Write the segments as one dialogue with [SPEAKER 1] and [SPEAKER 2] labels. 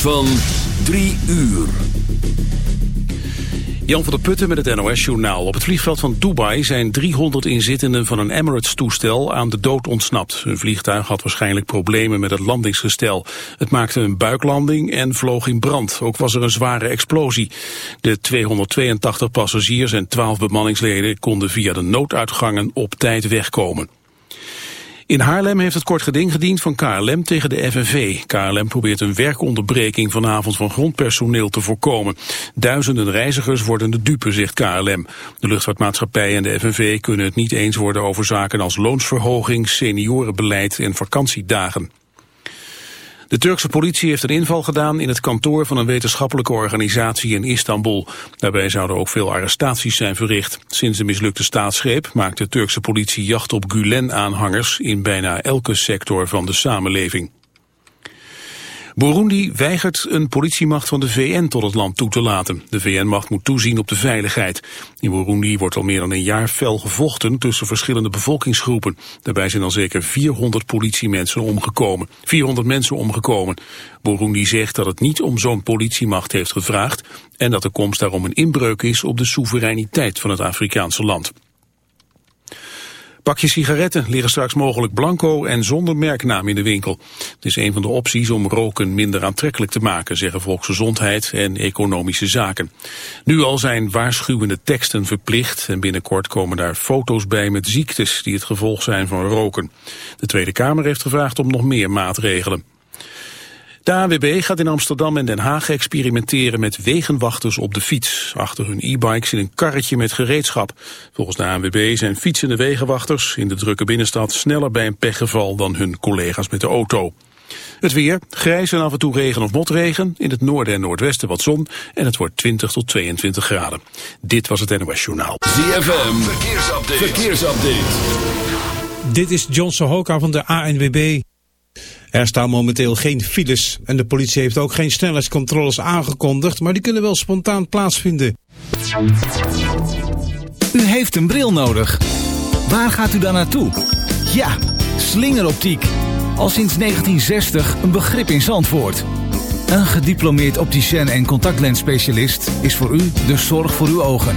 [SPEAKER 1] van 3 uur.
[SPEAKER 2] Jan van der Putten met het NOS-journaal. Op het vliegveld van Dubai zijn 300 inzittenden van een Emirates-toestel aan de dood ontsnapt. Een vliegtuig had waarschijnlijk problemen met het landingsgestel. Het maakte een buiklanding en vloog in brand. Ook was er een zware explosie. De 282 passagiers en 12 bemanningsleden konden via de nooduitgangen op tijd wegkomen. In Haarlem heeft het kort geding gediend van KLM tegen de FNV. KLM probeert een werkonderbreking vanavond van grondpersoneel te voorkomen. Duizenden reizigers worden de dupe, zegt KLM. De luchtvaartmaatschappij en de FNV kunnen het niet eens worden over zaken als loonsverhoging, seniorenbeleid en vakantiedagen. De Turkse politie heeft een inval gedaan in het kantoor van een wetenschappelijke organisatie in Istanbul. Daarbij zouden ook veel arrestaties zijn verricht. Sinds de mislukte staatsgreep maakt de Turkse politie jacht op Gulen-aanhangers in bijna elke sector van de samenleving. Burundi weigert een politiemacht van de VN tot het land toe te laten. De VN-macht moet toezien op de veiligheid. In Burundi wordt al meer dan een jaar fel gevochten tussen verschillende bevolkingsgroepen. Daarbij zijn al zeker 400 politiemensen omgekomen. 400 mensen omgekomen. Burundi zegt dat het niet om zo'n politiemacht heeft gevraagd en dat de komst daarom een inbreuk is op de soevereiniteit van het Afrikaanse land. Pakjes sigaretten liggen straks mogelijk blanco en zonder merknaam in de winkel. Het is een van de opties om roken minder aantrekkelijk te maken, zeggen Volksgezondheid en Economische Zaken. Nu al zijn waarschuwende teksten verplicht en binnenkort komen daar foto's bij met ziektes die het gevolg zijn van roken. De Tweede Kamer heeft gevraagd om nog meer maatregelen. De ANWB gaat in Amsterdam en Den Haag experimenteren met wegenwachters op de fiets. Achter hun e-bikes in een karretje met gereedschap. Volgens de ANWB zijn fietsende wegenwachters in de drukke binnenstad sneller bij een pechgeval dan hun collega's met de auto. Het weer, grijs en af en toe regen of motregen. In het noorden en noordwesten wat zon. En het wordt 20 tot 22 graden. Dit was het NOS Journaal.
[SPEAKER 1] ZFM, verkeersupdate. verkeersupdate.
[SPEAKER 3] Dit is John Sohoka van de ANWB. Er staan momenteel geen files en de politie heeft ook geen snelheidscontroles aangekondigd, maar die kunnen wel spontaan plaatsvinden.
[SPEAKER 4] U heeft een bril nodig. Waar gaat u dan naartoe? Ja, slingeroptiek. Al sinds 1960 een begrip in Zandvoort. Een gediplomeerd opticien en contactlensspecialist is voor u de zorg voor uw ogen.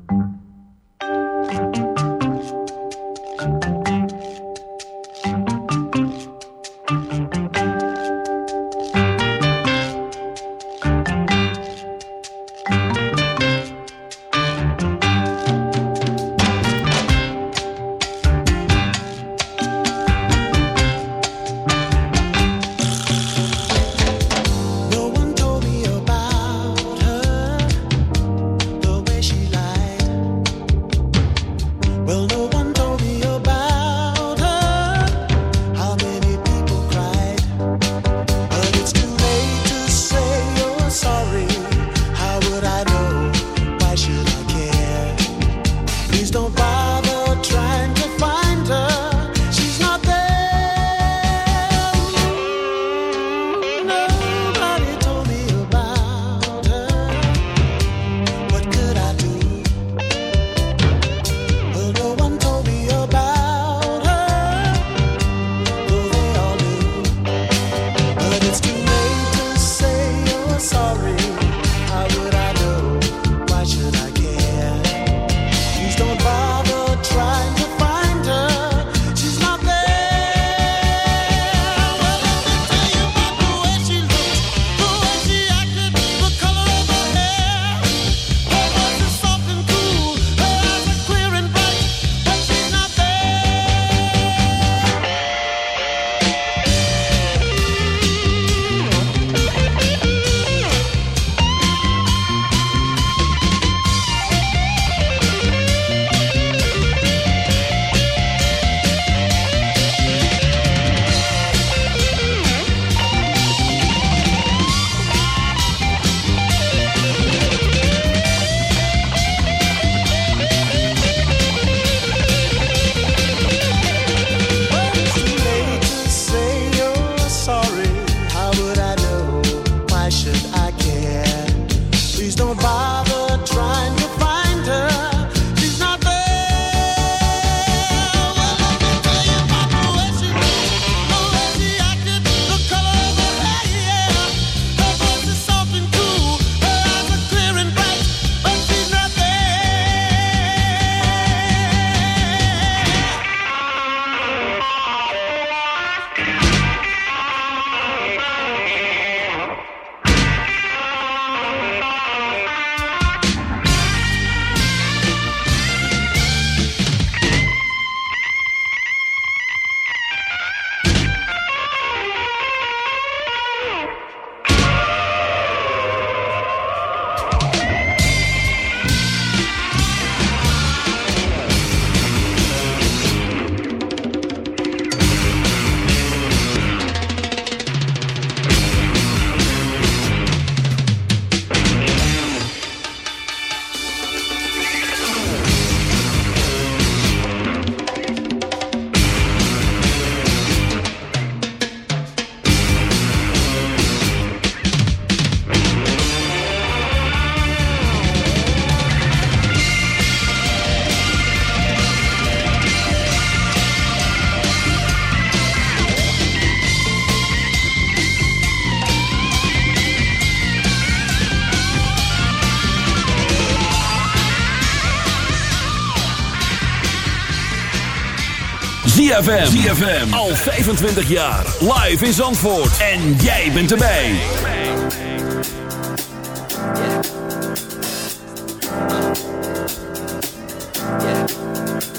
[SPEAKER 1] ZFM. ZFM. Al 25 jaar. Live in Zandvoort. En jij bent erbij.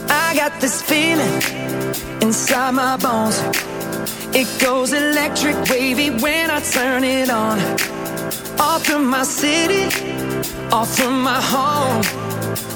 [SPEAKER 5] I got this feeling inside my bones. It goes electric wavy when I turn it on. Off from my city, off from my home.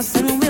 [SPEAKER 5] myself, and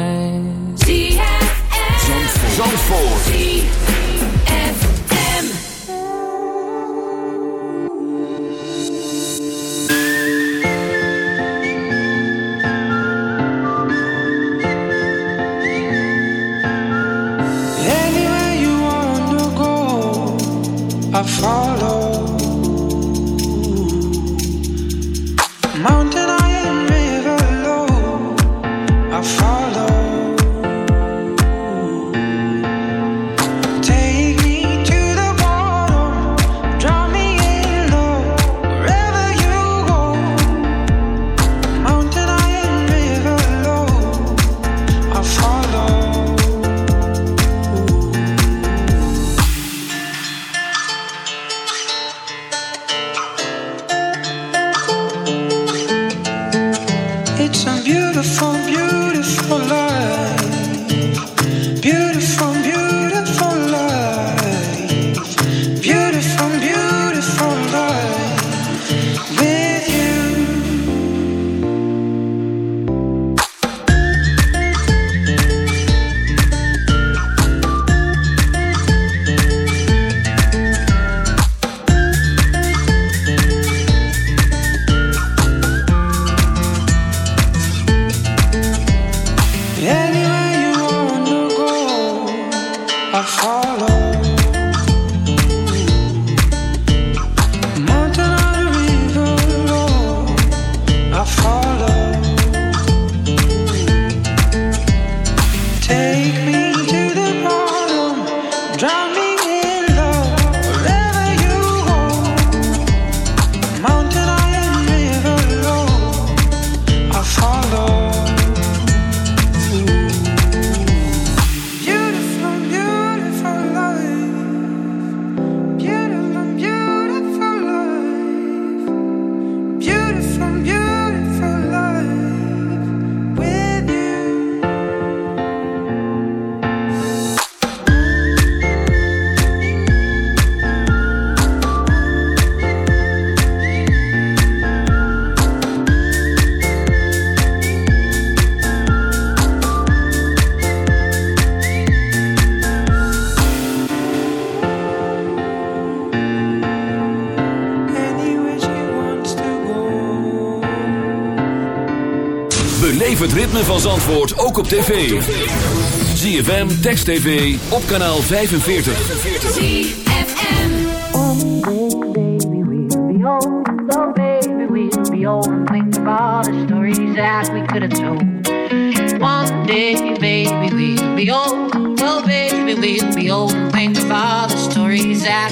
[SPEAKER 1] Beleef het ritme van Zandvoort ook op tv. ZFM, Text TV, op kanaal 45.
[SPEAKER 6] ZFM Oh baby, we'll be old. Oh baby, we'll be old. And think of all the stories that we could have told. One day, baby, we'll be old. Oh baby, we'll be old. And think of all the stories that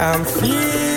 [SPEAKER 7] I'm feeling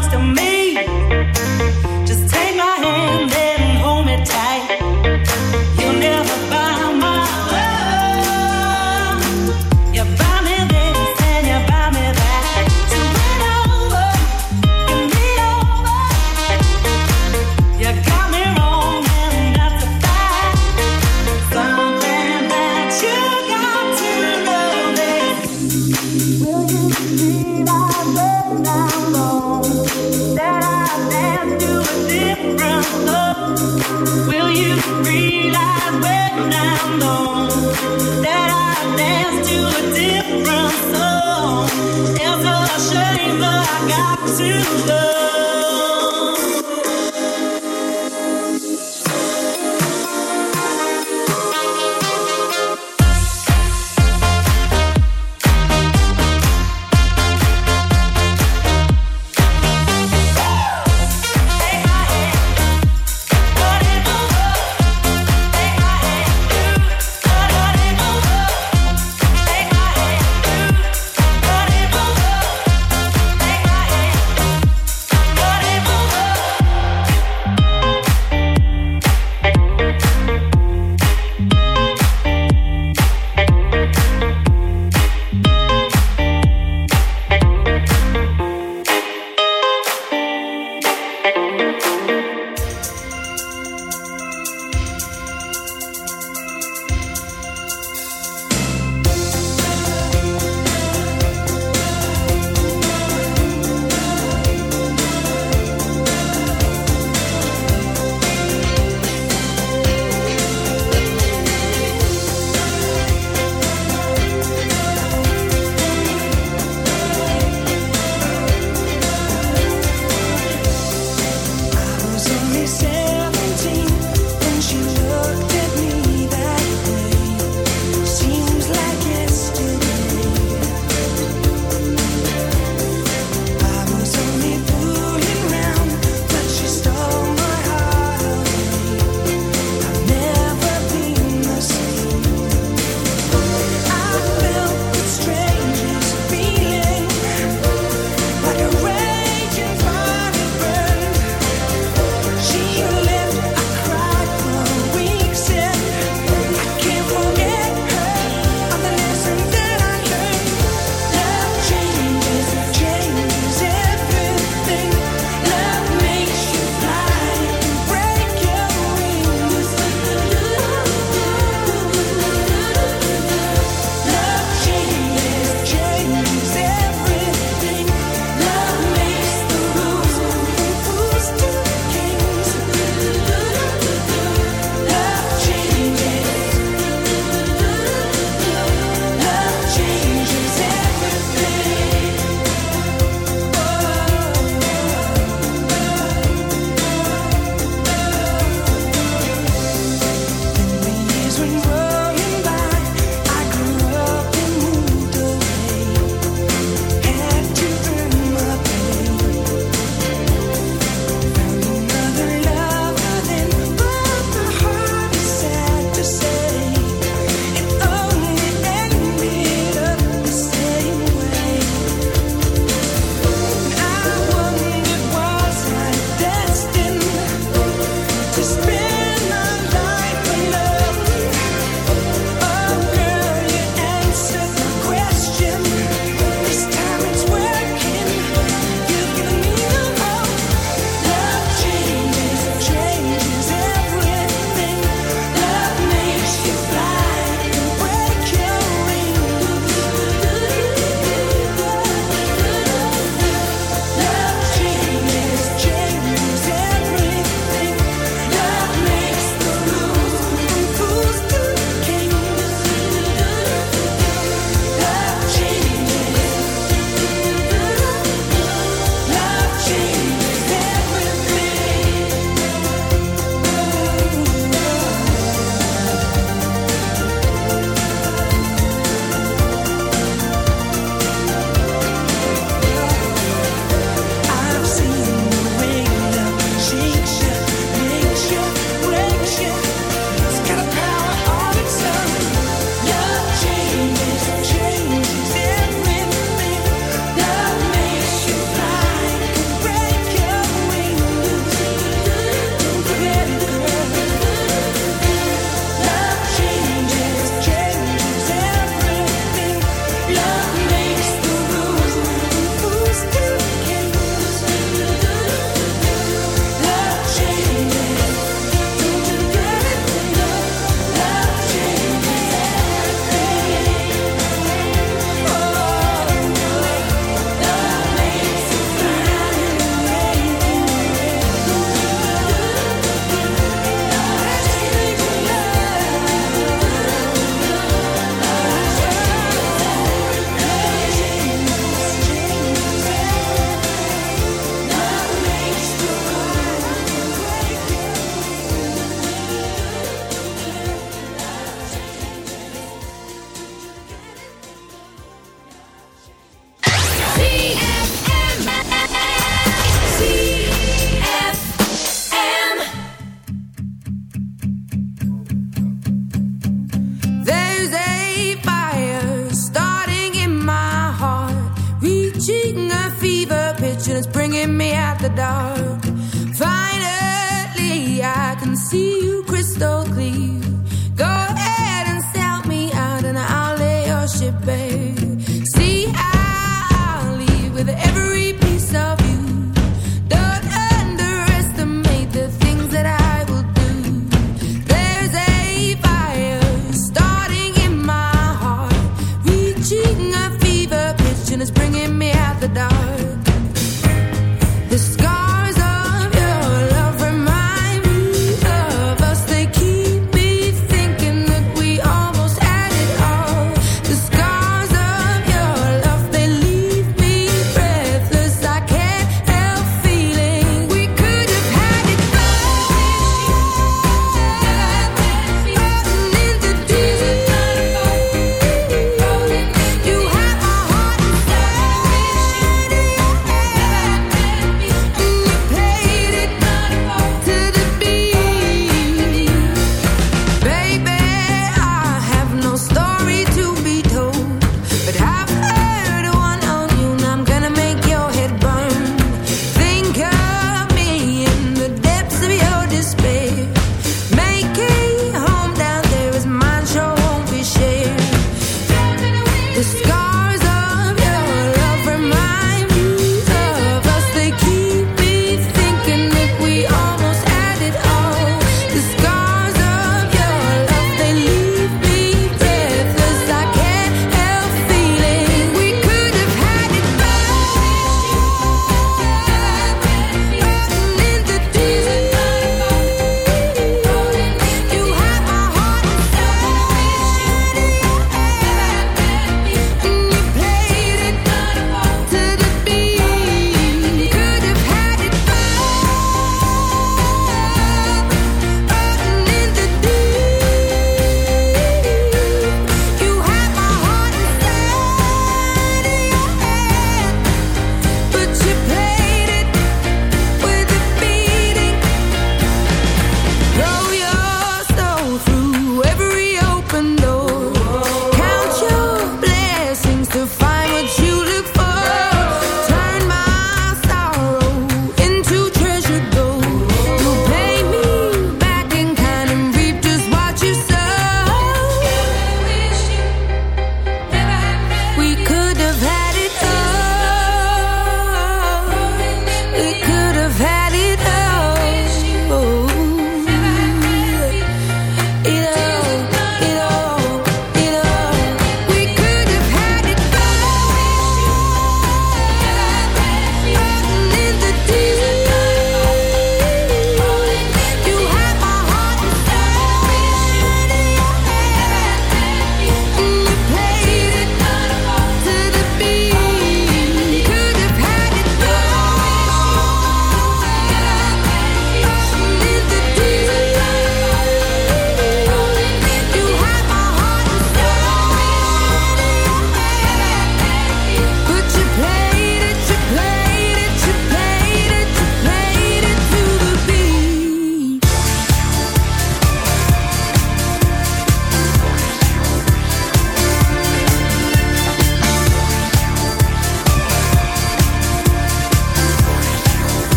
[SPEAKER 7] still me.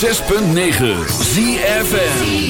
[SPEAKER 1] 106.9 ZFN